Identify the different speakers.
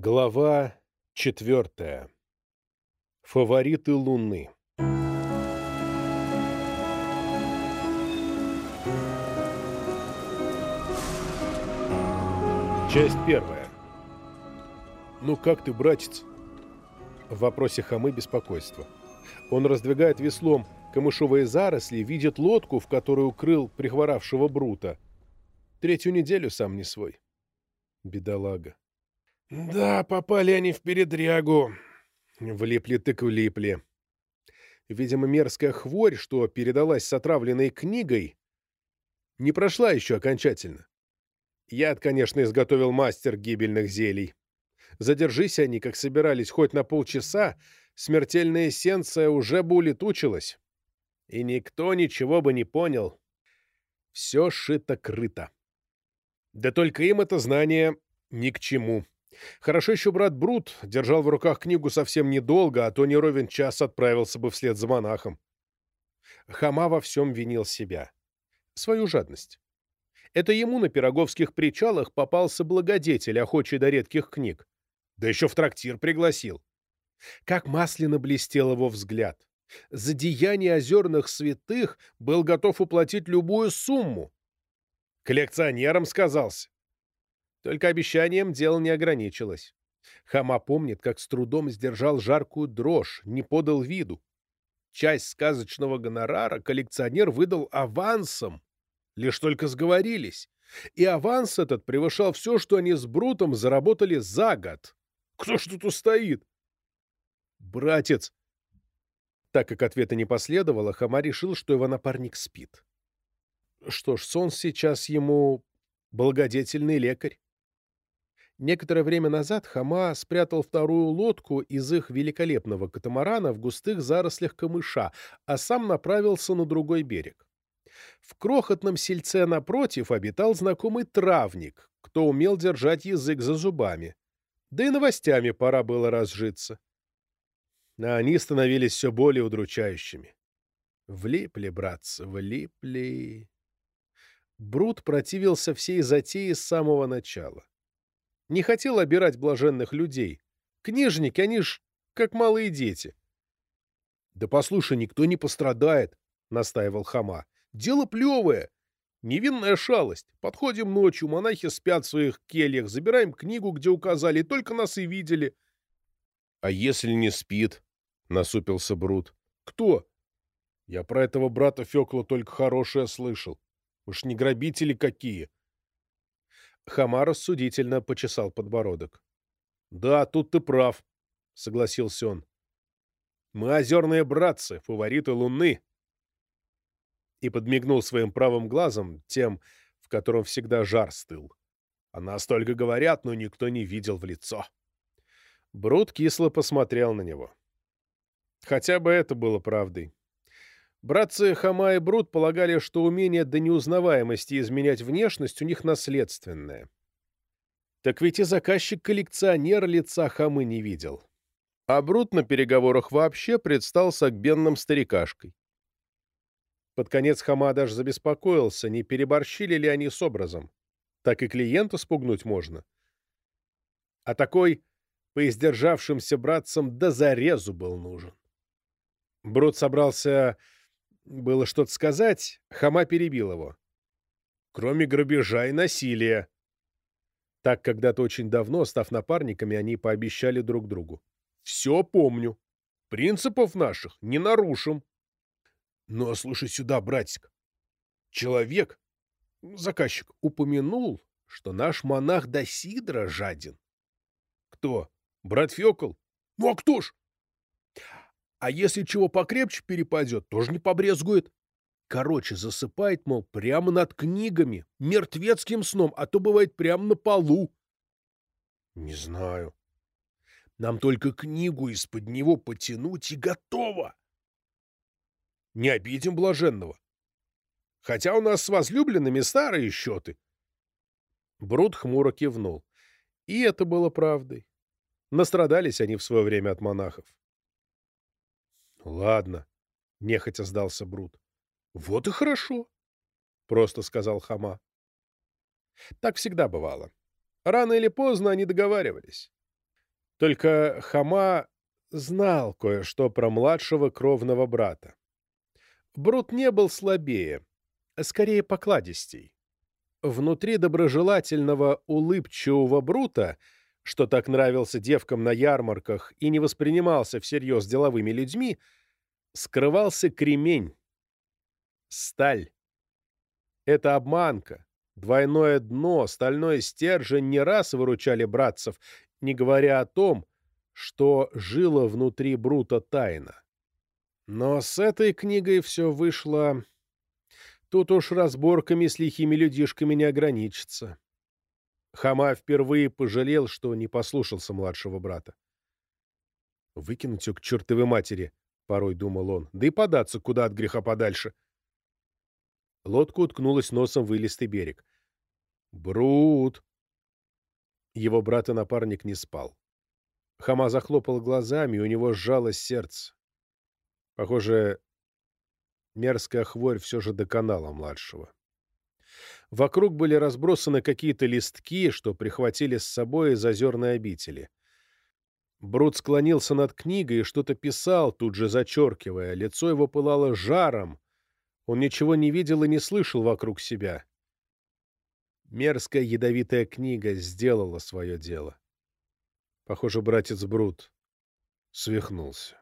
Speaker 1: Глава четвертая. Фавориты Луны. Часть первая. «Ну как ты, братец?» В вопросе хамы беспокойство. Он раздвигает веслом камышовые заросли, видит лодку, в которую укрыл прихворавшего Брута. Третью неделю сам не свой. Бедолага. Да, попали они в передрягу. Влипли так влипли. Видимо, мерзкая хворь, что передалась с отравленной книгой, не прошла еще окончательно. Яд, конечно, изготовил мастер гибельных зелий. Задержись они, как собирались, хоть на полчаса, смертельная эссенция уже бы улетучилась. И никто ничего бы не понял. Все шито-крыто. Да только им это знание ни к чему. Хорошо еще брат Брут держал в руках книгу совсем недолго, а то не ровен час отправился бы вслед за монахом. Хама во всем винил себя. Свою жадность. Это ему на пироговских причалах попался благодетель, охочий до редких книг. Да еще в трактир пригласил. Как масляно блестел его взгляд. За деяние озерных святых был готов уплатить любую сумму. Коллекционером сказался. Только обещанием дело не ограничилось. Хама помнит, как с трудом сдержал жаркую дрожь, не подал виду. Часть сказочного гонорара коллекционер выдал авансом. Лишь только сговорились. И аванс этот превышал все, что они с Брутом заработали за год. Кто ж тут устоит? Братец! Так как ответа не последовало, Хама решил, что его напарник спит. Что ж, сон сейчас ему благодетельный лекарь. Некоторое время назад Хама спрятал вторую лодку из их великолепного катамарана в густых зарослях камыша, а сам направился на другой берег. В крохотном сельце напротив обитал знакомый травник, кто умел держать язык за зубами. Да и новостями пора было разжиться. А они становились все более удручающими. Влипли, братцы, влипли. Брут противился всей затее с самого начала не хотел обирать блаженных людей. Книжники, они ж как малые дети. — Да послушай, никто не пострадает, — настаивал Хама. — Дело плевое. Невинная шалость. Подходим ночью, монахи спят в своих кельях, забираем книгу, где указали, только нас и видели. — А если не спит? — насупился Брут. — Кто? — Я про этого брата Фекла только хорошее слышал. Уж не грабители какие. — Хама рассудительно почесал подбородок. «Да, тут ты прав», — согласился он. «Мы озерные братцы, фавориты Луны». И подмигнул своим правым глазом, тем, в котором всегда жар стыл. А нас только говорят, но никто не видел в лицо. Брут кисло посмотрел на него. Хотя бы это было правдой. Братцы Хама и Брут полагали, что умение до неузнаваемости изменять внешность у них наследственное. Так ведь и заказчик-коллекционер лица Хамы не видел. А Брут на переговорах вообще предстал согбенным старикашкой. Под конец Хама даже забеспокоился, не переборщили ли они с образом. Так и клиента спугнуть можно. А такой поиздержавшимся братцам до зарезу был нужен. Брут собрался было что-то сказать, Хама перебил его. Кроме грабежа и насилия. Так когда-то очень давно, став напарниками, они пообещали друг другу. Все помню. Принципов наших не нарушим. Но ну, а слушай сюда, братик. Человек, заказчик, упомянул, что наш монах до сидра жаден. Кто? Брат Фёкл? Ну а кто ж? А если чего покрепче перепадет, тоже не побрезгует. Короче, засыпает, мол, прямо над книгами, мертвецким сном, а то бывает прямо на полу. Не знаю. Нам только книгу из-под него потянуть и готово. Не обидим блаженного. Хотя у нас с возлюбленными старые счеты. Брут хмуро кивнул. И это было правдой. Настрадались они в свое время от монахов. Ладно, нехотя сдался Брут. Вот и хорошо, просто сказал Хама. Так всегда бывало. Рано или поздно они договаривались. Только Хама знал кое-что про младшего кровного брата. Брут не был слабее, а скорее покладистей. Внутри доброжелательного, улыбчивого Брута, что так нравился девкам на ярмарках и не воспринимался всерьез деловыми людьми, скрывался кремень, сталь. Это обманка, двойное дно, стальной стержень не раз выручали братцев, не говоря о том, что жило внутри Брута тайна. Но с этой книгой все вышло... Тут уж разборками с лихими людишками не ограничится. Хама впервые пожалел, что не послушался младшего брата. «Выкинуть ее к чертовой матери», — порой думал он, — «да и податься куда от греха подальше». Лодка уткнулась носом в илистый берег. «Брут!» Его брат и напарник не спал. Хама захлопал глазами, и у него сжалось сердце. Похоже, мерзкая хворь все же доконала младшего. Вокруг были разбросаны какие-то листки, что прихватили с собой из озерной обители. Брут склонился над книгой и что-то писал, тут же зачеркивая. Лицо его пылало жаром. Он ничего не видел и не слышал вокруг себя. Мерзкая ядовитая книга сделала свое дело. Похоже, братец Брут свихнулся.